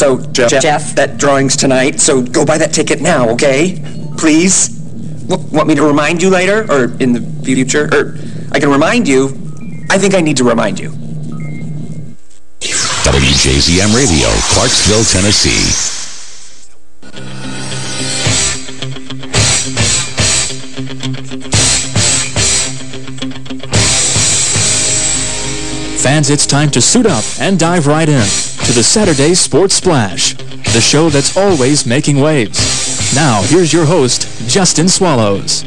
So, Jeff, Jeff, that drawing's tonight, so go buy that ticket now, okay? Please? W want me to remind you later, or in the future? Or I can remind you. I think I need to remind you. WJZM Radio, Clarksville, Tennessee. Fans, it's time to suit up and dive right in to the Saturday Sports Splash, the show that's always making waves. Now, here's your host, Justin Swallows.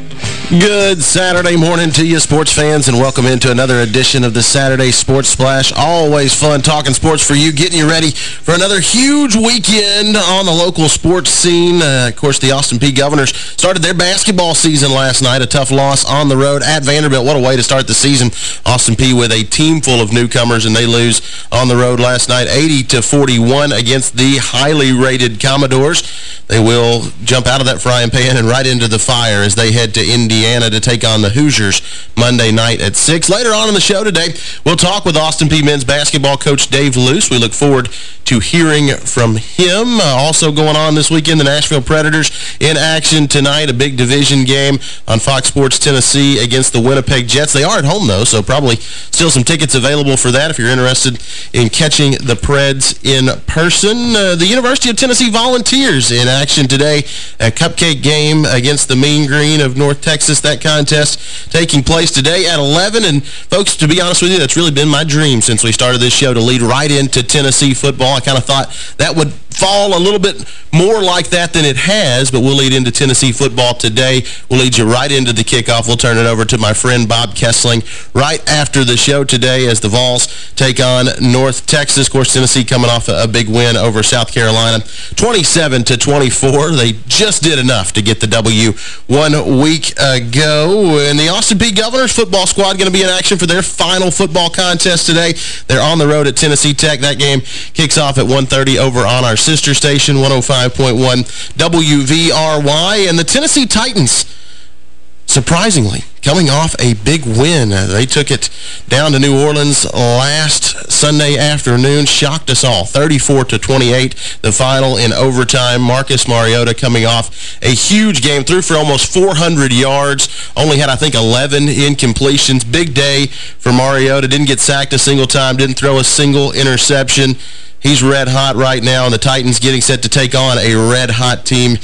Good Saturday morning to you, sports fans, and welcome into another edition of the Saturday Sports Splash. Always fun talking sports for you, getting you ready for another huge weekend on the local sports scene. Uh, of course, the Austin Peay Governors started their basketball season last night, a tough loss on the road at Vanderbilt. What a way to start the season. Austin Peay with a team full of newcomers, and they lose on the road last night, 80 to 41 against the highly rated Commodores. They will jump out of that frying pan and right into the fire as they head to Indy Indiana to take on the Hoosiers Monday night at 6. Later on in the show today, we'll talk with Austin Peay men's basketball coach Dave Loos. We look forward to hearing from him. Uh, also going on this weekend, the Nashville Predators in action tonight, a big division game on Fox Sports Tennessee against the Winnipeg Jets. They are at home, though, so probably still some tickets available for that if you're interested in catching the Preds in person. Uh, the University of Tennessee Volunteers in action today, a cupcake game against the Mean Green of North Texas Texas, that contest taking place today at 11. And, folks, to be honest with you, that's really been my dream since we started this show to lead right into Tennessee football. I kind of thought that would fall a little bit more like that than it has, but we'll lead into Tennessee football today. We'll lead you right into the kickoff. We'll turn it over to my friend Bob Kesling right after the show today as the Vols take on North Texas. Of course, Tennessee coming off a, big win over South Carolina, 27 to 24. They just did enough to get the W one week ago. And the Austin Peay Governors football squad going to be in action for their final football contest today. They're on the road at Tennessee Tech. That game kicks off at 1.30 over on our sister station, 105.1 WVRY. And the Tennessee Titans, surprisingly, coming off a big win. Uh, they took it down to New Orleans last Sunday afternoon, shocked us all, 34 to 28, the final in overtime. Marcus Mariota coming off a huge game, threw for almost 400 yards, only had, I think, 11 incompletions. Big day for Mariota, didn't get sacked a single time, didn't throw a single interception. He's red hot right now, and the Titans getting set to take on a red hot team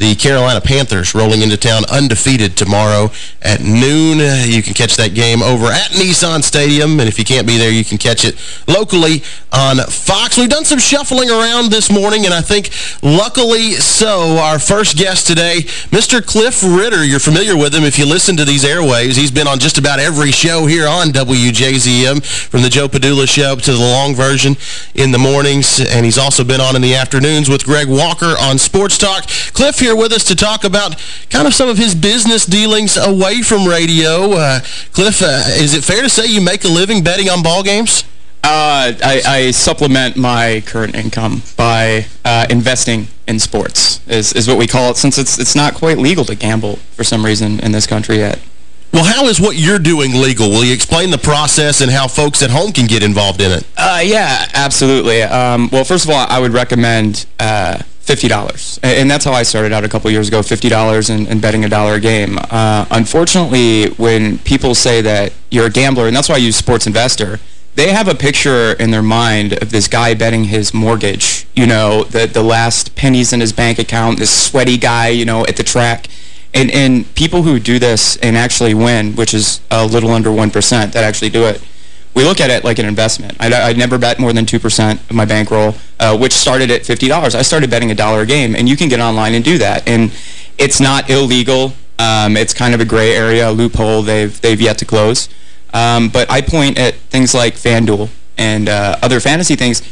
the Carolina Panthers rolling into town undefeated tomorrow at noon. You can catch that game over at Nissan Stadium, and if you can't be there, you can catch it locally on Fox. We've done some shuffling around this morning, and I think luckily so. Our first guest today, Mr. Cliff Ritter. You're familiar with him if you listen to these airwaves. He's been on just about every show here on WJZM, from the Joe Padula Show to the long version in the mornings, and he's also been on in the afternoons with Greg Walker on Sports Talk. Cliff here here with us to talk about kind of some of his business dealings away from radio. Uh, Cliff, uh, is it fair to say you make a living betting on ball games? Uh, I, I, supplement my current income by uh, investing in sports, is, is what we call it, since it's it's not quite legal to gamble for some reason in this country yet. Well, how is what you're doing legal? Will you explain the process and how folks at home can get involved in it? Uh, yeah, absolutely. Um, well, first of all, I would recommend uh, $50. And that's how I started out a couple years ago, $50 and, and betting a dollar a game. Uh, unfortunately, when people say that you're a gambler, and that's why I use Sports Investor, they have a picture in their mind of this guy betting his mortgage, you know, the, the last pennies in his bank account, this sweaty guy, you know, at the track. And, and people who do this and actually win, which is a little under 1% that actually do it, we look at it like an investment. I, I never bet more than 2% of my bankroll, uh, which started at $50. I started betting a dollar a game, and you can get online and do that. And it's not illegal. Um, it's kind of a gray area, a loophole they've, they've yet to close. Um, but I point at things like FanDuel and uh, other fantasy things.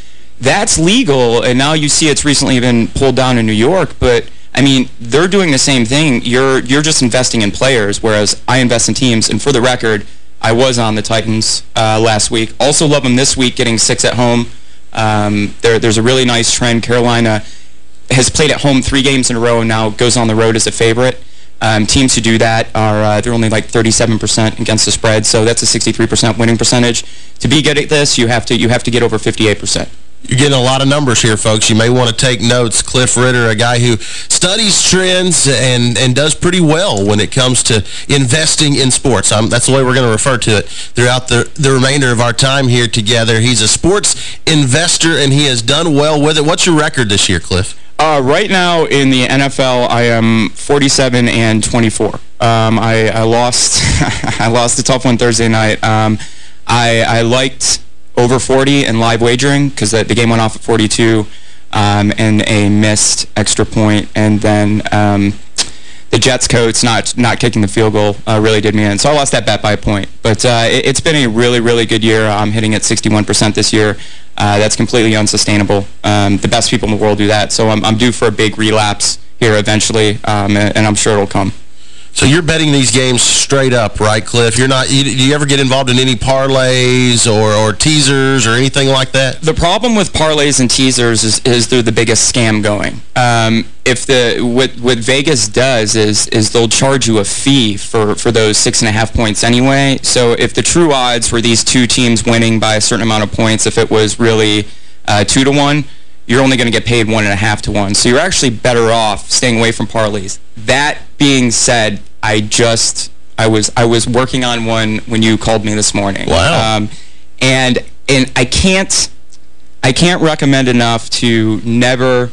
That's legal, and now you see it's recently been pulled down in New York, but... I mean, they're doing the same thing. You're you're just investing in players, whereas I invest in teams. And for the record, I was on the Titans uh, last week. Also love them this week, getting six at home. Um, there, there's a really nice trend. Carolina has played at home three games in a row and now goes on the road as a favorite. Um, teams who do that are uh, they're only like 37% against the spread, so that's a 63% winning percentage. To be good at this, you have to you have to get over 58%. You're getting a lot of numbers here, folks. You may want to take notes. Cliff Ritter, a guy who studies trends and, and does pretty well when it comes to investing in sports. Um, that's the way we're going to refer to it throughout the, the remainder of our time here together. He's a sports investor, and he has done well with it. What's your record this year, Cliff? Uh, right now in the NFL, I am 47 and 24. Um, I, I, lost I lost a tough one Thursday night. Um, I, I liked over 40 in live wagering because the, the, game went off at 42 um, and a missed extra point. And then um, the Jets coach not not kicking the field goal uh, really did me in. So I lost that bet by a point. But uh, it, has been a really, really good year. I'm hitting at 61% this year. Uh, that's completely unsustainable. Um, the best people in the world do that. So I'm, I'm due for a big relapse here eventually, um, and I'm sure it'll come. So you're betting these games straight up, right, Cliff? You're not. You, do you ever get involved in any parlays or, or teasers or anything like that? The problem with parlays and teasers is, is they're the biggest scam going. Um, if the what what Vegas does is is they'll charge you a fee for for those six and a half points anyway. So if the true odds were these two teams winning by a certain amount of points, if it was really uh, two to one you're only going to get paid one and a half to one. So you're actually better off staying away from parlays. That being said, I just I was I was working on one when you called me this morning. Wow. Um, and and I can't I can't recommend enough to never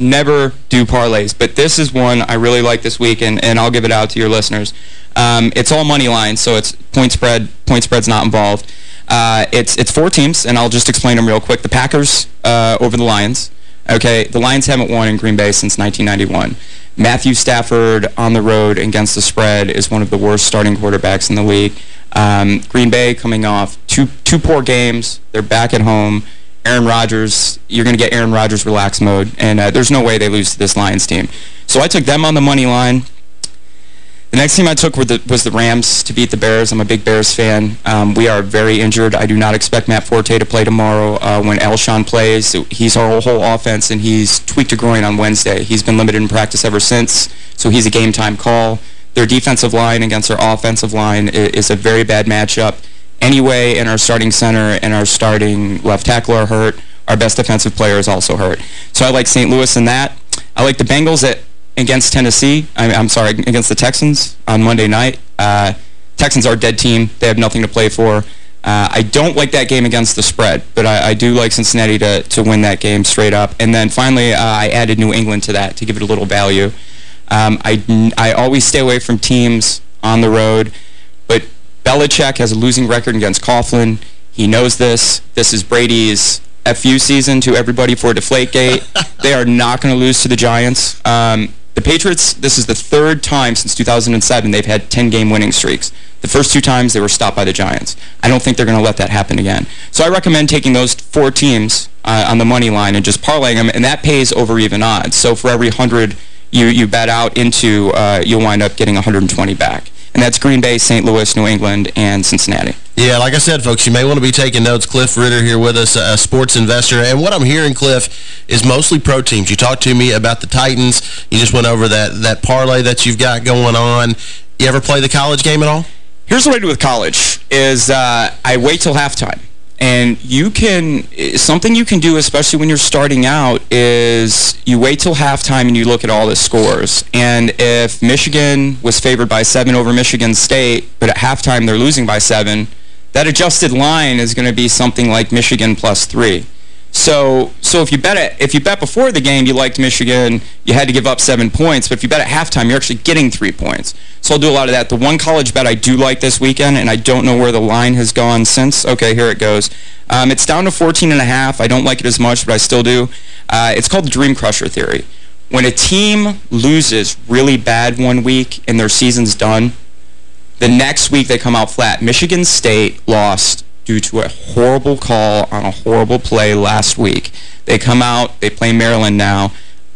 never do parlays, but this is one I really like this week, and, and I'll give it out to your listeners. Um, it's all money lines, so it's point spread. Point spread's not involved. Uh, it's it's four teams, and I'll just explain them real quick. The Packers uh, over the Lions. Okay, the Lions haven't won in Green Bay since 1991. Matthew Stafford on the road against the spread is one of the worst starting quarterbacks in the league. Um, Green Bay coming off two two poor games. They're back at home. Aaron Rodgers, you're going to get Aaron Rodgers relax mode, and uh, there's no way they lose to this Lions team. So I took them on the money line. The next team I took the, was the Rams to beat the Bears. I'm a big Bears fan. Um, we are very injured. I do not expect Matt Forte to play tomorrow uh, when Alshon plays. He's our whole offense, and he's tweaked a groin on Wednesday. He's been limited in practice ever since, so he's a game-time call. Their defensive line against our offensive line is a very bad matchup. Anyway, and our starting center and our starting left tackle are hurt. Our best defensive player is also hurt. So I like St. Louis in that. I like the Bengals at against Tennessee. I, am sorry, against the Texans on Monday night. Uh, Texans are a dead team. They have nothing to play for. Uh, I don't like that game against the spread, but I, I, do like Cincinnati to, to win that game straight up. And then finally, uh, I added New England to that to give it a little value. Um, I, I always stay away from teams on the road, but Belichick has a losing record against Coughlin. He knows this. This is Brady's FU season to everybody for Deflategate. they are not going to lose to the Giants. Um, the Patriots, this is the third time since 2007 they've had 10-game winning streaks. The first two times they were stopped by the Giants. I don't think they're going to let that happen again. So I recommend taking those four teams uh, on the money line and just parlaying them, and that pays over even odds. So for every 100 you, you bet out into, uh, you'll wind up getting 120 back. And that's Green Bay, St. Louis, New England, and Cincinnati. Yeah, like I said, folks, you may want to be taking notes. Cliff Ritter here with us, a sports investor. And what I'm hearing, Cliff, is mostly pro teams. You talked to me about the Titans. You just went over that, that parlay that you've got going on. You ever play the college game at all? Here's what I do with college, is uh, I wait till halftime. And you can, something you can do, especially when you're starting out, is you wait till halftime and you look at all the scores. And if Michigan was favored by seven over Michigan State, but at halftime they're losing by seven, that adjusted line is going to be something like Michigan plus three. So, so if you bet it, if you bet before the game you liked Michigan, you had to give up seven points. But if you bet at halftime, you're actually getting three points. So I'll do a lot of that. The one college bet I do like this weekend, and I don't know where the line has gone since. Okay, here it goes. Um, it's down to 14 and a half. I don't like it as much, but I still do. Uh, it's called the Dream Crusher Theory. When a team loses really bad one week and their season's done, the next week they come out flat. Michigan State lost due to a horrible call on a horrible play last week. They come out, they play Maryland now.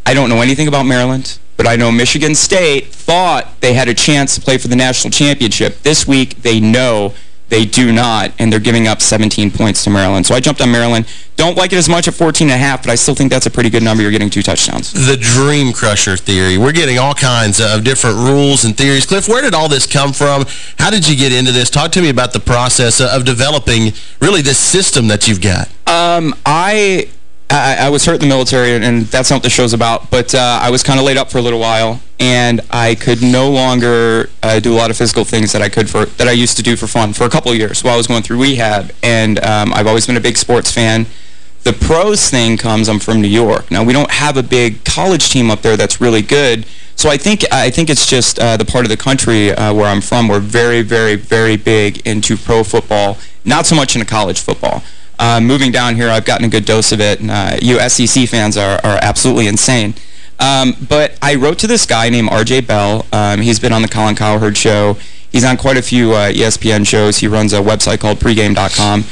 I don't know anything about Maryland, but I know Michigan State thought they had a chance to play for the national championship. This week, they know they do not, and they're giving up 17 points to Maryland. So I jumped on Maryland. Don't like it as much at 14 and a half, but I still think that's a pretty good number. You're getting two touchdowns. The Dream Crusher theory. We're getting all kinds of different rules and theories. Cliff, where did all this come from? How did you get into this? Talk to me about the process of developing really this system that you've got. Um, I I, I, was hurt in the military, and, that's not what the show's about, but uh, I was kind of laid up for a little while, and I could no longer uh, do a lot of physical things that I could for that I used to do for fun for a couple of years while I was going through rehab, and um, I've always been a big sports fan. The pros thing comes, I'm from New York. Now, we don't have a big college team up there that's really good, so I think I think it's just uh, the part of the country uh, where I'm from. We're very, very, very big into pro football, not so much into college football. Uh, moving down here, I've gotten a good dose of it, and uh, you SEC fans are, are absolutely insane. Um, but I wrote to this guy named R.J. Bell. Um, he's been on the Colin Cowherd show. He's on quite a few uh, ESPN shows. He runs a website called pregame.com.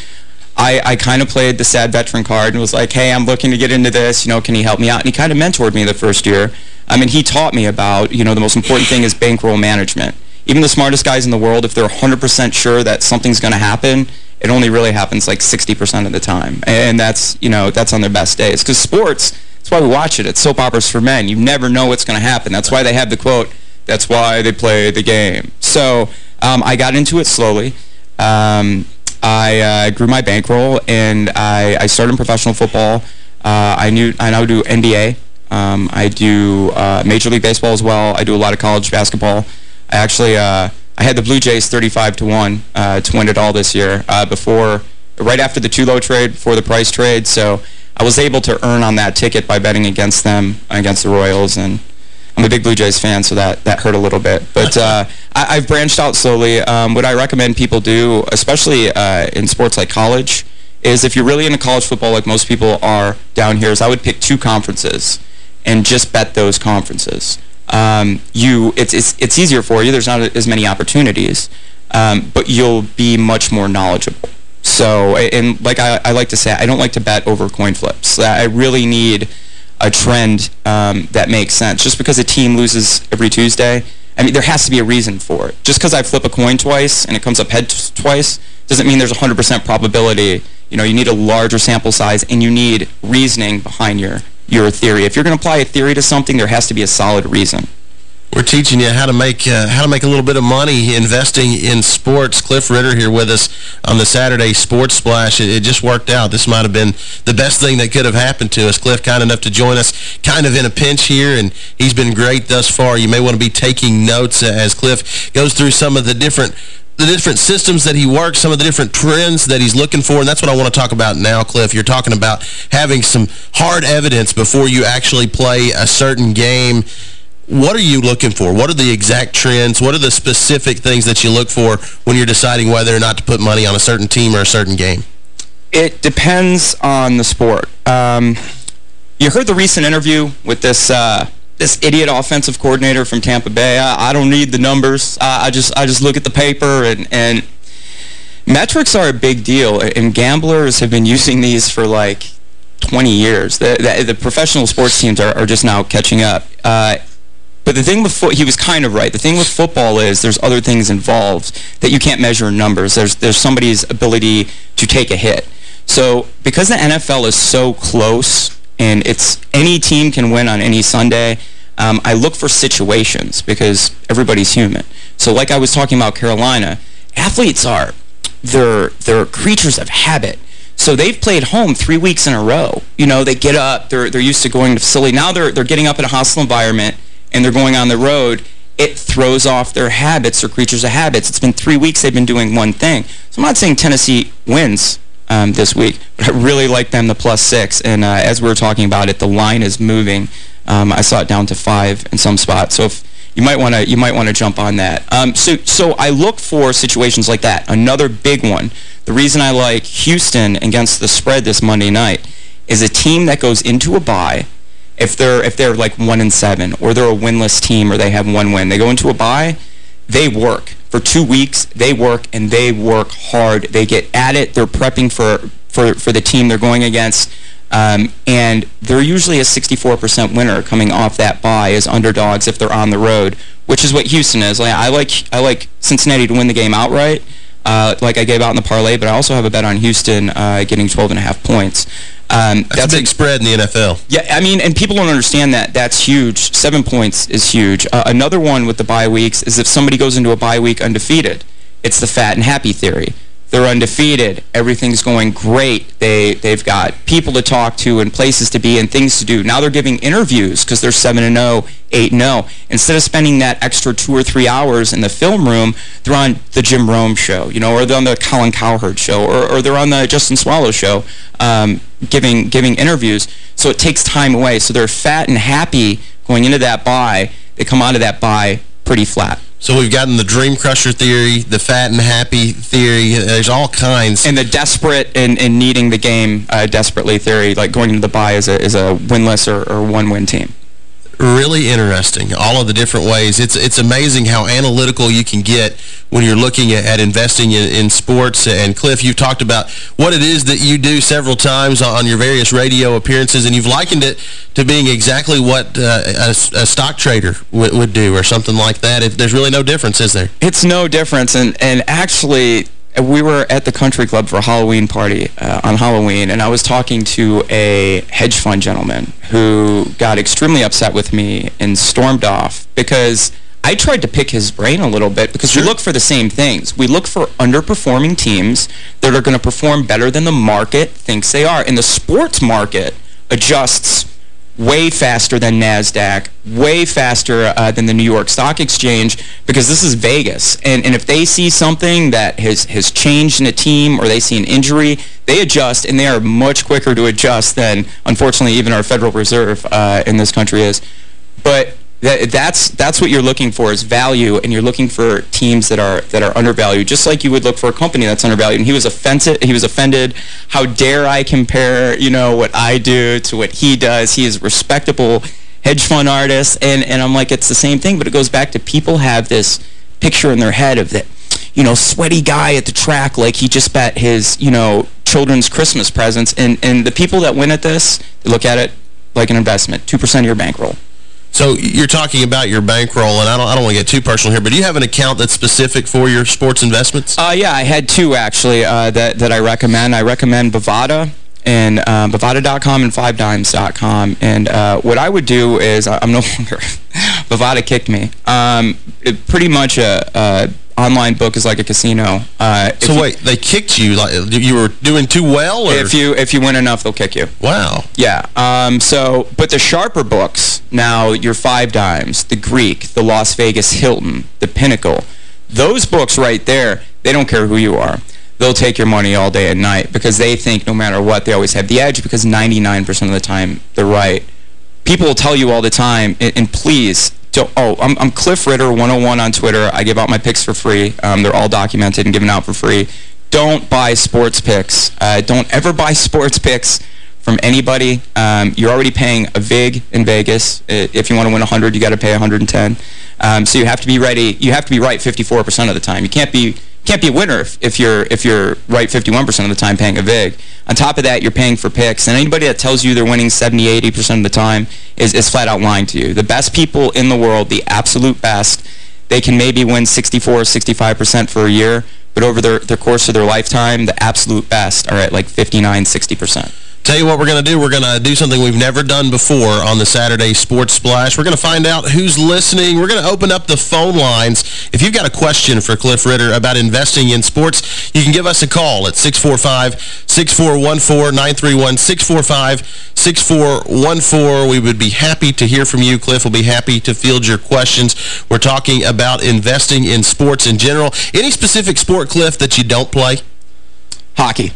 I, I kind of played the sad veteran card and was like, hey, I'm looking to get into this. You know, can he help me out? And he kind of mentored me the first year. I mean, he taught me about, you know, the most important thing is bankroll management. Even the smartest guys in the world, if they're 100% sure that something's going to happen, it only really happens like 60% of the time. And that's, you know, that's on their best days. Because sports, that's why we watch it. It's soap operas for men. You never know what's going to happen. That's why they have the quote, that's why they play the game. So um, I got into it slowly. Um, I uh, grew my bankroll, and I, I started in professional football. Uh, I knew I now do NBA. Um, I do uh, Major League Baseball as well. I do a lot of college basketball. I actually uh, I had the Blue Jays 35 to 1 uh, to win it all this year uh, before, right after the Tulo trade, before the Price trade. So I was able to earn on that ticket by betting against them, against the Royals. And I'm a big Blue Jays fan, so that, that hurt a little bit. But uh, I, have branched out slowly. Um, what I recommend people do, especially uh, in sports like college, is if you're really into college football like most people are down here, is I would pick two conferences and just bet those conferences um, you it's, it's, it's easier for you. There's not as many opportunities, um, but you'll be much more knowledgeable. So, and like I, I, like to say, I don't like to bet over coin flips. I really need a trend um, that makes sense. Just because a team loses every Tuesday, I mean, there has to be a reason for it. Just because I flip a coin twice and it comes up head twice doesn't mean there's a 100% probability. You know, you need a larger sample size and you need reasoning behind your your theory. If you're going to apply a theory to something, there has to be a solid reason. We're teaching you how to make uh, how to make a little bit of money investing in sports. Cliff Ritter here with us on the Saturday Sports Splash. It, it, just worked out. This might have been the best thing that could have happened to us. Cliff kind enough to join us kind of in a pinch here, and he's been great thus far. You may want to be taking notes as Cliff goes through some of the different the different systems that he works, some of the different trends that he's looking for, and that's what I want to talk about now, Cliff. You're talking about having some hard evidence before you actually play a certain game. What are you looking for? What are the exact trends? What are the specific things that you look for when you're deciding whether or not to put money on a certain team or a certain game? It depends on the sport. Um, you heard the recent interview with this... Uh, this idiot offensive coordinator from Tampa Bay. I, I don't need the numbers. I, I, just I just look at the paper and and metrics are a big deal. And gamblers have been using these for like 20 years. The, the, the professional sports teams are, are, just now catching up. Uh, but the thing with he was kind of right. The thing with football is there's other things involved that you can't measure in numbers. There's there's somebody's ability to take a hit. So because the NFL is so close and it's any team can win on any Sunday. Um, I look for situations because everybody's human. So like I was talking about Carolina, athletes are, they're, they're creatures of habit. So they've played home three weeks in a row. You know, they get up, they're, they're used to going to facility. Now they're, they're getting up in a hostile environment and they're going on the road. It throws off their habits. They're creatures of habits. It's been three weeks they've been doing one thing. So I'm not saying Tennessee wins um, this week. But I really like them the plus six. And uh, as we were talking about it, the line is moving. Um, I saw it down to five in some spots. So if you might want to you might want to jump on that. Um, so so I look for situations like that. Another big one. The reason I like Houston against the spread this Monday night is a team that goes into a bye. If they're if they're like one and seven, or they're a winless team, or they have one win, they go into a bye. They work for two weeks. They work and they work hard. They get at it. They're prepping for, for, for the team they're going against. Um, and they're usually a 64% winner coming off that bye as underdogs if they're on the road, which is what Houston is. Like, I like I like Cincinnati to win the game outright, uh, like I gave out in the parlay, but I also have a bet on Houston uh, getting 12 and a half points. Um, that's, that's, a big a, spread in the NFL. Yeah, I mean, and people don't understand that. That's huge. Seven points is huge. Uh, another one with the bye weeks is if somebody goes into a bye week undefeated, it's the fat and happy theory. They're undefeated. Everything's going great. They, they've got people to talk to and places to be and things to do. Now they're giving interviews because they're 7-0, 8-0. Instead of spending that extra two or three hours in the film room, they're on the Jim Rome show, you know, or they're on the Colin Cowherd show, or, or they're on the Justin Swallow show um, giving, giving interviews. So it takes time away. So they're fat and happy going into that bye. They come out of that bye pretty flat. So we've gotten the Dream Crusher theory, the fat and happy theory. There's all kinds. And the desperate and, and needing the game uh, desperately theory, like going into the bye is a, as a winless or, or one-win team really interesting, all of the different ways. It's it's amazing how analytical you can get when you're looking at, at investing in, in, sports. And, Cliff, you've talked about what it is that you do several times on your various radio appearances, and you've likened it to being exactly what uh, a, a, stock trader would, do or something like that. If There's really no difference, is there? It's no difference. And, and actually we were at the country club for a Halloween party uh, on Halloween, and I was talking to a hedge fund gentleman who got extremely upset with me and stormed off because I tried to pick his brain a little bit because sure. we look for the same things. We look for underperforming teams that are going to perform better than the market thinks they are. And the sports market adjusts way faster than NASDAQ, way faster uh, than the New York Stock Exchange, because this is Vegas. And, and if they see something that has, has changed in a team or they see an injury, they adjust, and they are much quicker to adjust than, unfortunately, even our Federal Reserve uh, in this country is. But that, that's that's what you're looking for is value, and you're looking for teams that are that are undervalued, just like you would look for a company that's undervalued. And he was offended. He was offended. How dare I compare, you know, what I do to what he does? He is respectable hedge fund artist, and and I'm like, it's the same thing, but it goes back to people have this picture in their head of that, you know, sweaty guy at the track, like he just bet his, you know, children's Christmas presents, and and the people that win at this, they look at it like an investment, two percent of your bankroll. So you're talking about your bankroll, and I don't, I don't want to get too personal here, but do you have an account that's specific for your sports investments? Uh, yeah, I had two, actually, uh, that, that I recommend. I recommend Bovada and um, Bovada.com and FiveDimes.com. And uh, what I would do is, I'm no longer, Bovada kicked me. Um, it, pretty much a, a online book is like a casino. Uh, so wait, they kicked you? Like you were doing too well? Or? If you if you win enough, they'll kick you. Wow. Yeah. Um, so, but the sharper books now, your Five Dimes, the Greek, the Las Vegas Hilton, the Pinnacle, those books right there, they don't care who you are. They'll take your money all day and night because they think no matter what, they always have the edge because 99% of the time they're right. People will tell you all the time, and, and please oh, I'm, I'm, Cliff Ritter 101 on Twitter. I give out my picks for free. Um, they're all documented and given out for free. Don't buy sports picks. Uh, don't ever buy sports picks from anybody. Um, you're already paying a VIG in Vegas. If you want to win 100, you got to pay 110. Um, so you have to be ready. You have to be right 54% of the time. You can't be can't be a winner if, if you're if you're right 51% of the time paying a VIG. On top of that, you're paying for picks. And anybody that tells you they're winning 70, 80% of the time is, is flat out lying to you. The best people in the world, the absolute best, they can maybe win 64 or 65% for a year, but over their, course of their lifetime, the absolute best are at like 59, 60%. Tell you what we're going to do. We're going to do something we've never done before on the Saturday Sports Splash. We're going to find out who's listening. We're going to open up the phone lines. If you've got a question for Cliff Ritter about investing in sports, you can give us a call at 645-6414-931, 645-6414. We would be happy to hear from you. Cliff will be happy to field your questions. We're talking about investing in sports in general. Any specific sport, Cliff, that you don't play? Hockey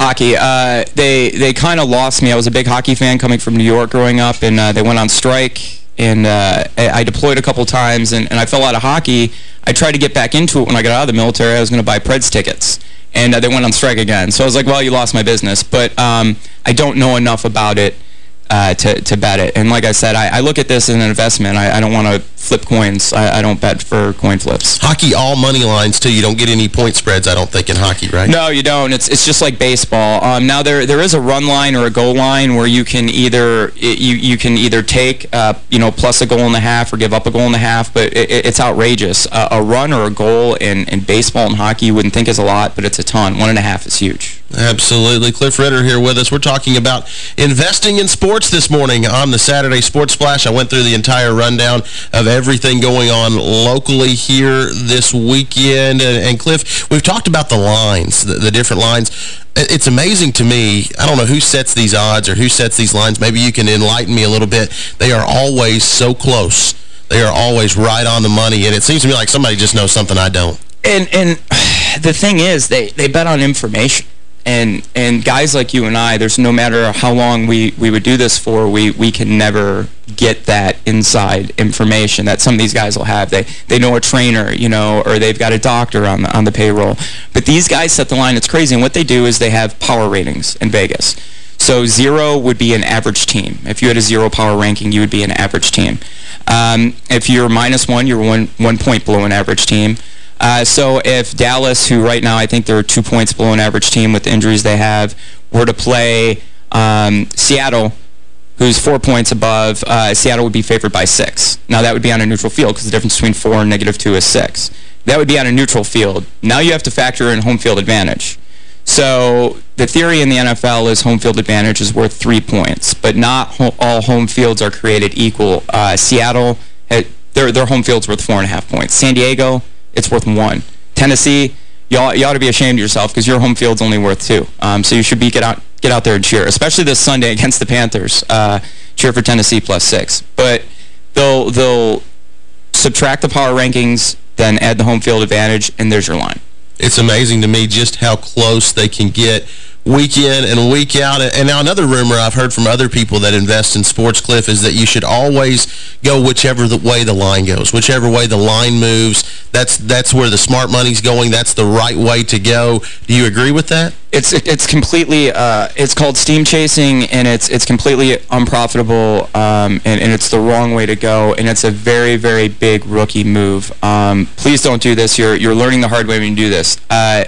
hockey. Uh, they they kind of lost me. I was a big hockey fan coming from New York growing up, and uh, they went on strike. And uh, I deployed a couple times, and, and I fell out of hockey. I tried to get back into it when I got out of the military. I was going to buy Preds tickets, and uh, they went on strike again. So I was like, well, you lost my business. But um, I don't know enough about it uh, to, to bet it. And like I said, I, I look at this as an investment. I, I don't want to flip coins. I, I, don't bet for coin flips. Hockey, all money lines, too. You don't get any point spreads, I don't think, in hockey, right? No, you don't. It's it's just like baseball. Um, now, there there is a run line or a goal line where you can either you you can either take, uh, you know, plus a goal and a half or give up a goal and a half, but it, it's outrageous. Uh, a run or a goal in, in baseball and hockey you wouldn't think is a lot, but it's a ton. One and a half is huge. Absolutely. Cliff Ritter here with us. We're talking about investing in sports this morning on the Saturday Sports Splash. I went through the entire rundown of everything going on locally here this weekend. And, and Cliff, we've talked about the lines, the, the, different lines. It's amazing to me. I don't know who sets these odds or who sets these lines. Maybe you can enlighten me a little bit. They are always so close. They are always right on the money. And it seems to me like somebody just knows something I don't. And and the thing is, they, they bet on information and and guys like you and I, there's no matter how long we, we would do this for, we, we can never get that inside information that some of these guys will have. They they know a trainer, you know, or they've got a doctor on the, on the payroll. But these guys set the line. It's crazy. And what they do is they have power ratings in Vegas. So zero would be an average team. If you had a zero power ranking, you would be an average team. Um, if you're minus one, you're one, one point below an average team. Uh, so if Dallas, who right now I think they're two points below an average team with the injuries they have, were to play um, Seattle, who's four points above, uh, Seattle would be favored by six. Now that would be on a neutral field because the difference between four and negative two is six. That would be on a neutral field. Now you have to factor in home field advantage. So the theory in the NFL is home field advantage is worth three points, but not ho all home fields are created equal. Uh, Seattle, their, their home field's worth four and a half points. San Diego, it's worth one. Tennessee, you ought, you ought to be ashamed of yourself because your home field's only worth two. Um, so you should be get out get out there and cheer, especially this Sunday against the Panthers. Uh, cheer for Tennessee plus six. But they'll they'll subtract the power rankings, then add the home field advantage, and there's your line. It's amazing to me just how close they can get week in and week out. And now another rumor I've heard from other people that invest in Sports Cliff is that you should always go whichever the way the line goes, whichever way the line moves. That's that's where the smart money's going. That's the right way to go. Do you agree with that? It's it's completely uh, it's called steam chasing and it's it's completely unprofitable um, and, and it's the wrong way to go and it's a very very big rookie move. Um, please don't do this. You're you're learning the hard way when you do this. Uh,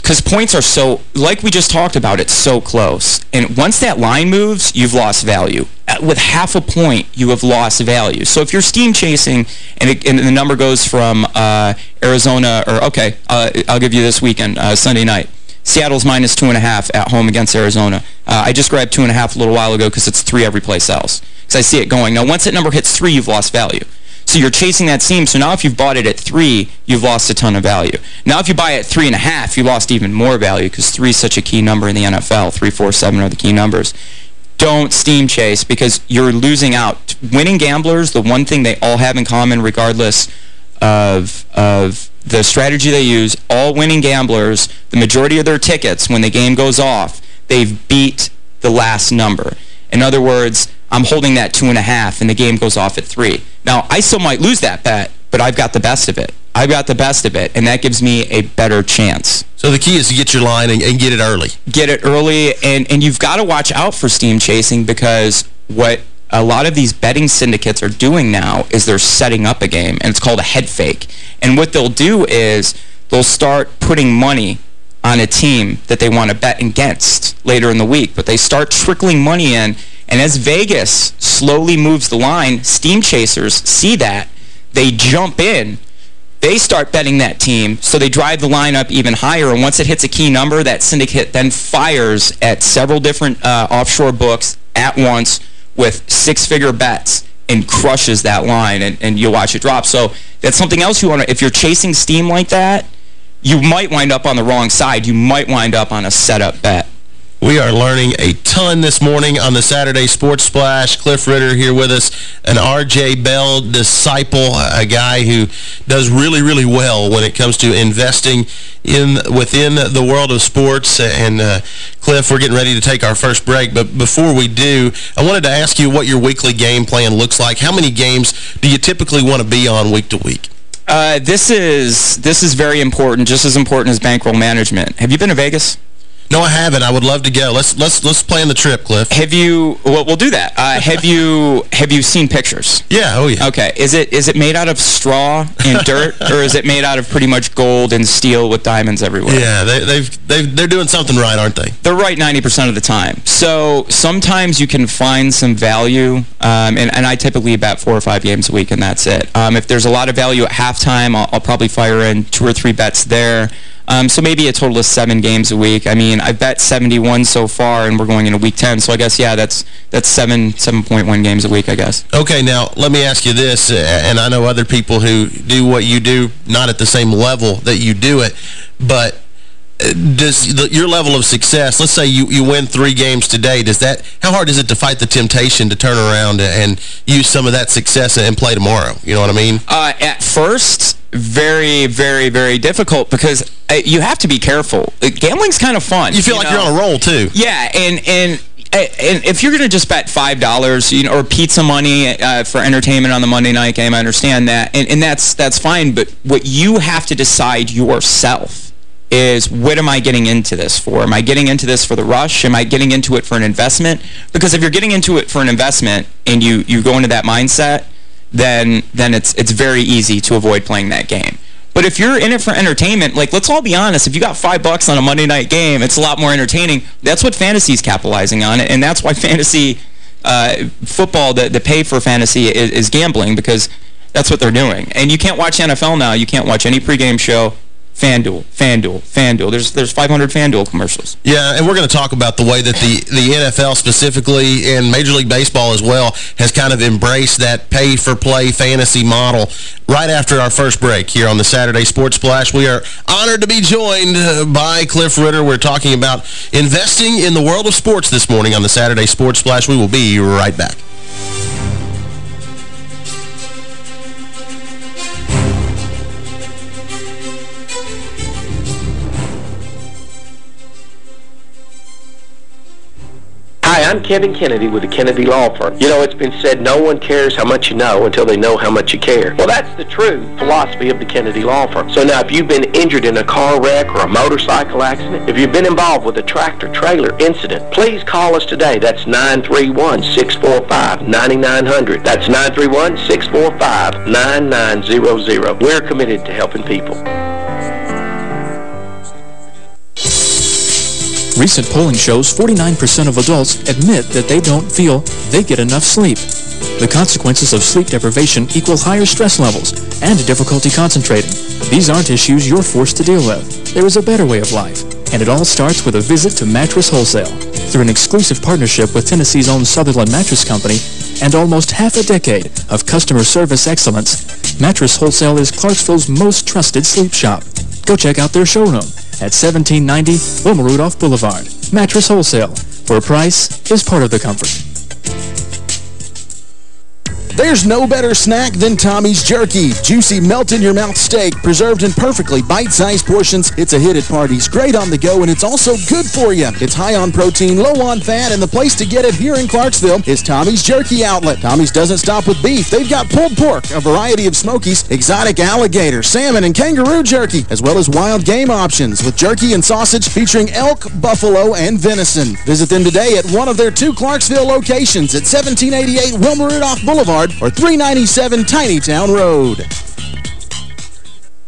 because points are so, like we just talked about, it's so close. And once that line moves, you've lost value. With half a point, you have lost value. So if you're steam chasing and, it, and the number goes from uh, Arizona, or okay, uh, I'll give you this weekend, uh, Sunday night. Seattle's minus two and a half at home against Arizona. Uh, I just grabbed two and a half a little while ago because it's three every place else. Because I see it going. Now, once that number hits three, you've lost value. So you're chasing that steam. So now if you've bought it at three, you've lost a ton of value. Now if you buy it at three and a half, you lost even more value because three is such a key number in the NFL. Three, four, seven are the key numbers. Don't steam chase because you're losing out. Winning gamblers, the one thing they all have in common regardless of, of the strategy they use, all winning gamblers, the majority of their tickets, when the game goes off, they've beat the last number. In other words, I'm holding that two and a half, and the game goes off at three. Now, I still might lose that bet, but I've got the best of it. I've got the best of it, and that gives me a better chance. So the key is to get your line and, and get it early. Get it early, and, and you've got to watch out for steam chasing because what a lot of these betting syndicates are doing now is they're setting up a game, and it's called a head fake. And what they'll do is they'll start putting money on a team that they want to bet against later in the week, but they start trickling money in, and as Vegas slowly moves the line, steam chasers see that. They jump in. They start betting that team, so they drive the line up even higher. And once it hits a key number, that syndicate then fires at several different uh, offshore books at once with six-figure bets and crushes that line, and, and you'll watch it drop. So that's something else you want to... If you're chasing steam like that, you might wind up on the wrong side. You might wind up on a setup bet. We are learning a ton this morning on the Saturday Sports Splash. Cliff Ritter here with us, an R.J. Bell disciple, a guy who does really, really well when it comes to investing in within the world of sports. And, uh, Cliff, we're getting ready to take our first break. But before we do, I wanted to ask you what your weekly game plan looks like. How many games do you typically want to be on week to week? Uh, this is this is very important, just as important as bankroll management. Have you been to Vegas? No, I haven't. I would love to go. Let's let's let's plan the trip, Cliff. Have you? Well, we'll do that. Uh, have you have you seen pictures? Yeah. Oh yeah. Okay. Is it is it made out of straw and dirt, or is it made out of pretty much gold and steel with diamonds everywhere? Yeah. They, they've they've they're doing something right, aren't they? They're right 90% of the time. So sometimes you can find some value, um, and and I typically bet four or five games a week, and that's it. Um, if there's a lot of value at halftime, I'll, I'll probably fire in two or three bets there. Um, so maybe a total of seven games a week. I mean, I bet 71 so far, and we're going into week 10. So I guess, yeah, that's that's seven 7.1 games a week, I guess. Okay, now let me ask you this, uh, and I know other people who do what you do, not at the same level that you do it, but does the, your level of success, let's say you, you win three games today, does that, how hard is it to fight the temptation to turn around and use some of that success and play tomorrow? You know what I mean? Uh, at first, very, very, very difficult because uh, you have to be careful. Uh, gambling's kind of fun. You feel you like know? you're on a roll, too. Yeah, and, and and if you're going to just bet $5 you know, or pizza money uh, for entertainment on the Monday night game, I understand that. And, and that's that's fine. But what you have to decide yourself is what am I getting into this for? Am I getting into this for the rush? Am I getting into it for an investment? Because if you're getting into it for an investment and you, you go into that mindset, then then it's it's very easy to avoid playing that game. But if you're in it for entertainment, like, let's all be honest, if you got five bucks on a Monday night game, it's a lot more entertaining. That's what fantasy's capitalizing on, and that's why fantasy uh, football, the, the pay for fantasy is, is gambling, because that's what they're doing. And you can't watch NFL now. You can't watch any pregame show. FanDuel, FanDuel, FanDuel. There's there's 500 FanDuel commercials. Yeah, and we're going to talk about the way that the, the NFL specifically and Major League Baseball as well has kind of embraced that pay-for-play fantasy model right after our first break here on the Saturday Sports Splash. We are honored to be joined uh, by Cliff Ritter. We're talking about investing in the world of sports this morning on the Saturday Sports Splash. We will be right back. Hi, I'm Kevin Kennedy with the Kennedy Law Firm. You know, it's been said no one cares how much you know until they know how much you care. Well, that's the true philosophy of the Kennedy Law Firm. So now, if you've been injured in a car wreck or a motorcycle accident, if you've been involved with a tractor-trailer incident, please call us today. That's 931-645-9900. That's 931-645-9900. We're committed to helping people. Recent polling shows 49% of adults admit that they don't feel they get enough sleep. The consequences of sleep deprivation equal higher stress levels and difficulty concentrating. These aren't issues you're forced to deal with. There is a better way of life, and it all starts with a visit to Mattress Wholesale. Through an exclusive partnership with Tennessee's own Southerland Mattress Company and almost half a decade of customer service excellence, Mattress Wholesale is Clarksville's most trusted sleep shop. Go check out their showroom at 1790 Wilma Rudolph Boulevard. Mattress Wholesale, For a price is part of the comfort. There's no better snack than Tommy's Jerky. Juicy, melt-in-your-mouth steak, preserved in perfectly bite-sized portions. It's a hit at parties, great on the go, and it's also good for you. It's high on protein, low on fat, and the place to get it here in Clarksville is Tommy's Jerky Outlet. Tommy's doesn't stop with beef. They've got pulled pork, a variety of smokies, exotic alligator, salmon, and kangaroo jerky, as well as wild game options with jerky and sausage featuring elk, buffalo, and venison. Visit them today at one of their two Clarksville locations at 1788 Wilma Rudolph Boulevard or 397 Tinytown Road.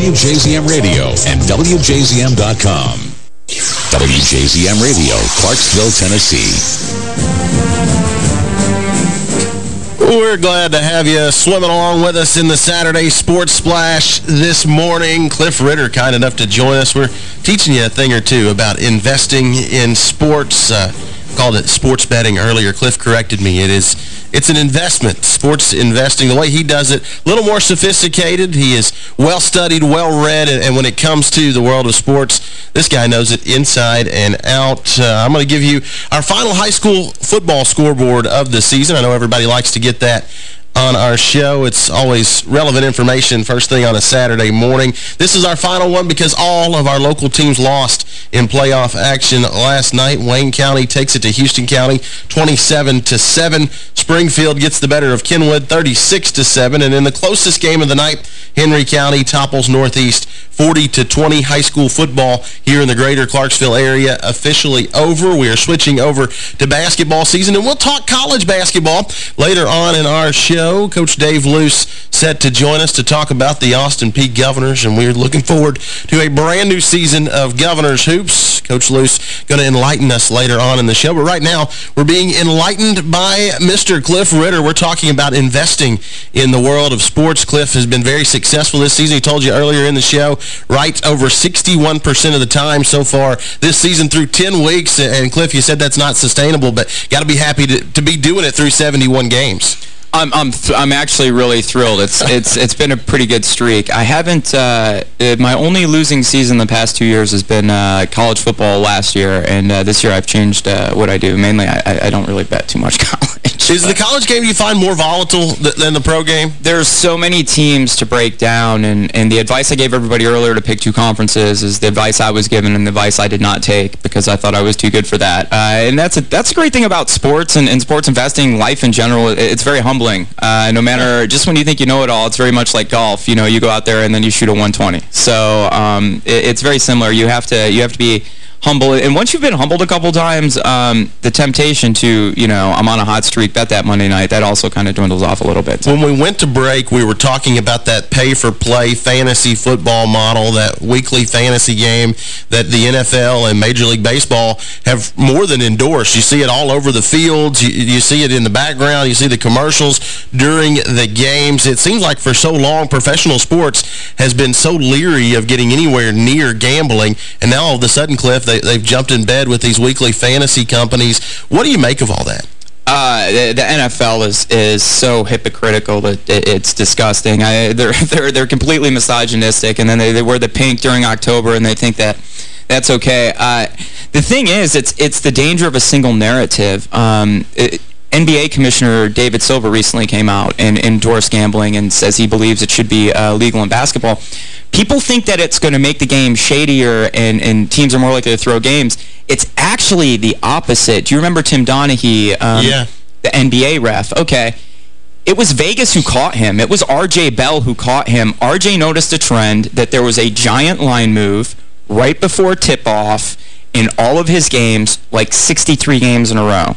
WJZM Radio and WJZM.com. WJZM Radio, Clarksville, Tennessee. We're glad to have you swimming along with us in the Saturday Sports Splash this morning. Cliff Ritter, kind enough to join us. We're teaching you a thing or two about investing in sports. Uh, called it sports betting earlier. Cliff corrected me. It is it's an investment, sports investing. The way he does it, a little more sophisticated. He is well-studied, well-read, and, and, when it comes to the world of sports, this guy knows it inside and out. Uh, I'm going to give you our final high school football scoreboard of the season. I know everybody likes to get that on our show. It's always relevant information first thing on a Saturday morning. This is our final one because all of our local teams lost in playoff action last night. Wayne County takes it to Houston County 27 to 7. Springfield gets the better of Kenwood 36 to 7. And in the closest game of the night, Henry County topples Northeast 40 to 20. High school football here in the greater Clarksville area officially over. We are switching over to basketball season, and we'll talk college basketball later on in our show. Coach Dave Loos set to join us to talk about the Austin Peay Governors, and we're looking forward to a brand new season of Governors Hoops. Coach Loos going to enlighten us later on in the show, but right now we're being enlightened by Mr. Cliff Ritter. We're talking about investing in the world of sports. Cliff has been very successful this season. He told you earlier in the show, right over 61% of the time so far this season through 10 weeks. And Cliff, you said that's not sustainable, but got to be happy to, to be doing it through 71 games. I'm I'm I'm actually really thrilled. It's it's it's been a pretty good streak. I haven't uh, it, my only losing season the past two years has been uh, college football last year, and uh, this year I've changed uh, what I do. Mainly, I I don't really bet too much college. Is the college game you find more volatile th than the pro game? There's so many teams to break down, and and the advice I gave everybody earlier to pick two conferences is the advice I was given and the advice I did not take because I thought I was too good for that. Uh, and that's a that's a great thing about sports and, and sports investing, life in general. It's very humbling. Uh, no matter, just when you think you know it all, it's very much like golf. You know, you go out there and then you shoot a 120. So um, it, it's very similar. You have to you have to be humble. And once you've been humbled a couple times, um, the temptation to, you know, I'm on a hot streak, bet that Monday night, that also kind of dwindles off a little bit. When we went to break, we were talking about that pay-for-play fantasy football model, that weekly fantasy game that the NFL and Major League Baseball have more than endorsed. You see it all over the fields. You, you see it in the background. You see the commercials during the games. It seems like for so long, professional sports has been so leery of getting anywhere near gambling, and now all of a sudden, Cliff, they, they've jumped in bed with these weekly fantasy companies. What do you make of all that? Uh, the, the, NFL is is so hypocritical that it's disgusting. I, they're they're they're completely misogynistic, and then they, they wear the pink during October, and they think that that's okay. Uh, the thing is, it's it's the danger of a single narrative. Um, it, NBA Commissioner David Silver recently came out and endorsed gambling and says he believes it should be uh, legal in basketball. People think that it's going to make the game shadier and, and teams are more likely to throw games. It's actually the opposite. Do you remember Tim Donaghy, um, yeah. the NBA ref? Okay. It was Vegas who caught him. It was R.J. Bell who caught him. R.J. noticed a trend that there was a giant line move right before tip-off in all of his games, like 63 games in a row.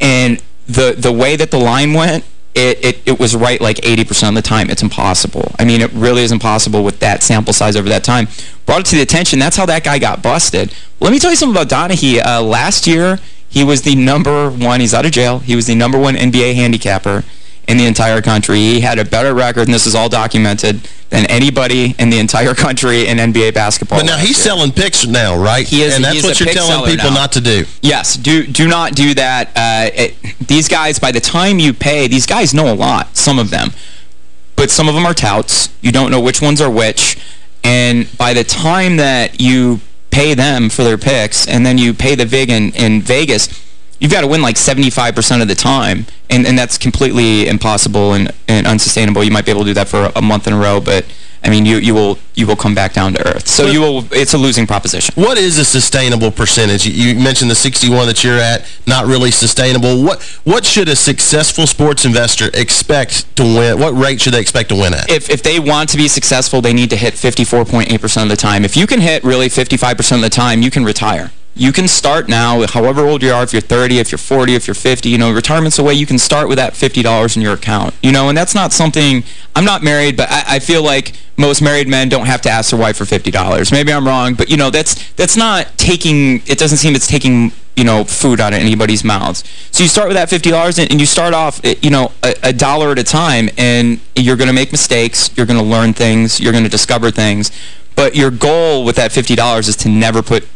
And the the way that the line went, it, it, it was right like 80% of the time. It's impossible. I mean, it really is impossible with that sample size over that time. Brought it to the attention. That's how that guy got busted. Let me tell you something about Donaghy. Uh, last year, he was the number one. He's out of jail. He was the number one NBA handicapper in the entire country. He had a better record, and this is all documented, than anybody in the entire country in NBA basketball. But now he's year. selling picks now, right? He is, and that's what you're telling people now. not to do. Yes, do do not do that. Uh, it, these guys, by the time you pay, these guys know a lot, some of them. But some of them are touts. You don't know which ones are which. And by the time that you pay them for their picks, and then you pay the VIG in, in Vegas, you've got to win like 75% of the time, and, and that's completely impossible and, and unsustainable. You might be able to do that for a month in a row, but I mean, you you will you will come back down to earth. So you will. It's a losing proposition. What is a sustainable percentage? You mentioned the 61 that you're at, not really sustainable. What what should a successful sports investor expect to win? What rate should they expect to win at? If if they want to be successful, they need to hit 54.8% of the time. If you can hit really 55% of the time, you can retire. You can start now, however old you are, if you're 30, if you're 40, if you're 50, you know, retirement's away, you can start with that $50 in your account. You know, and that's not something, I'm not married, but I, I feel like most married men don't have to ask their wife for $50. Maybe I'm wrong, but, you know, that's that's not taking, it doesn't seem it's taking, you know, food out of anybody's mouths. So you start with that $50 and, and you start off, eh, you know, a, a dollar at a time, and you're going to make mistakes, you're going to learn things, you're going to discover things, but your goal with that $50 is to never put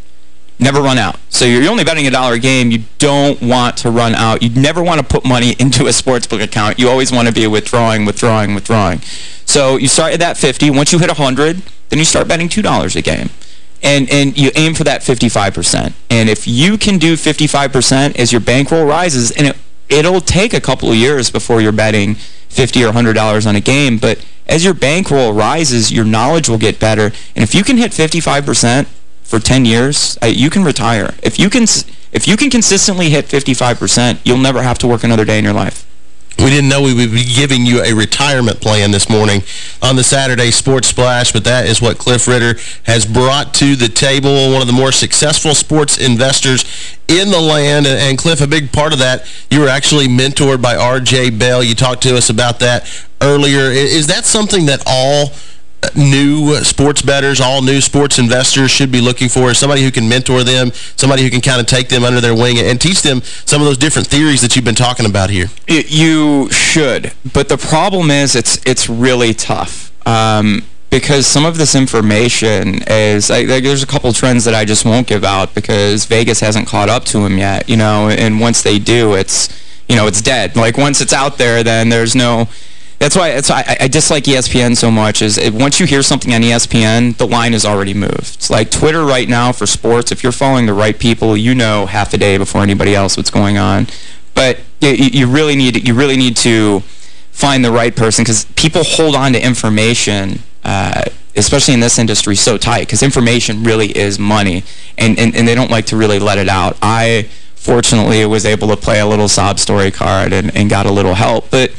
never run out. So you're only betting a dollar a game. You don't want to run out. You never want to put money into a sportsbook account. You always want to be withdrawing, withdrawing, withdrawing. So you start at that 50. Once you hit 100, then you start betting $2 a game. And, and you aim for that 55%. And if you can do 55% as your bankroll rises, and it, it'll take a couple of years before you're betting 50 or $100 on a game, but as your bankroll rises, your knowledge will get better. And if you can hit 55%, for 10 years, you can retire. If you can, if you can consistently hit 55%, you'll never have to work another day in your life. We didn't know we would be giving you a retirement plan this morning on the Saturday Sports Splash, but that is what Cliff Ritter has brought to the table, one of the more successful sports investors in the land. And, Cliff, a big part of that, you were actually mentored by R.J. Bell. You talked to us about that earlier. Is that something that all – new sports bettors, all new sports investors should be looking for is somebody who can mentor them, somebody who can kind of take them under their wing and teach them some of those different theories that you've been talking about here. You should, but the problem is it's it's really tough. Um, because some of this information is, like, there's a couple trends that I just won't give out because Vegas hasn't caught up to them yet, you know, and once they do, it's, you know, it's dead. Like, once it's out there, then there's no that's why, I, I, dislike ESPN so much is it, once you hear something on ESPN, the line is already moved. It's like Twitter right now for sports. If you're following the right people, you know half a day before anybody else what's going on. But you, you really need you really need to find the right person because people hold on to information, uh, especially in this industry, so tight because information really is money, and, and, and they don't like to really let it out. I, fortunately, was able to play a little sob story card and, and got a little help. But